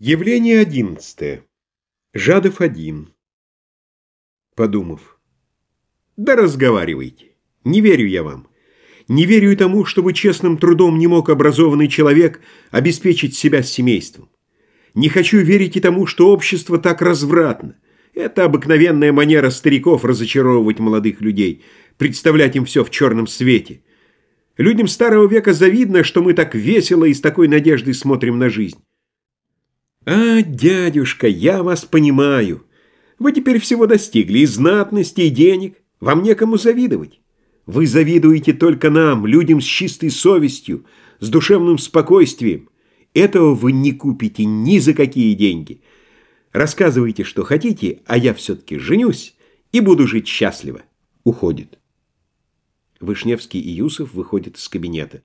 Явление одиннадцатое. Жадов один. Подумав. Да разговаривайте. Не верю я вам. Не верю и тому, чтобы честным трудом не мог образованный человек обеспечить себя с семейством. Не хочу верить и тому, что общество так развратно. Это обыкновенная манера стариков разочаровывать молодых людей, представлять им все в черном свете. Людям старого века завидно, что мы так весело и с такой надеждой смотрим на жизнь. «А, дядюшка, я вас понимаю. Вы теперь всего достигли и знатности, и денег. Вам некому завидовать. Вы завидуете только нам, людям с чистой совестью, с душевным спокойствием. Этого вы не купите ни за какие деньги. Рассказывайте, что хотите, а я все-таки женюсь и буду жить счастливо». Уходит. Вышневский и Юсов выходят из кабинета.